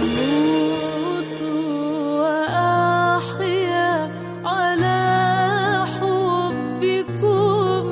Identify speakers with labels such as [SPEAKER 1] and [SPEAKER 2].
[SPEAKER 1] أموت وأحيا على حبكم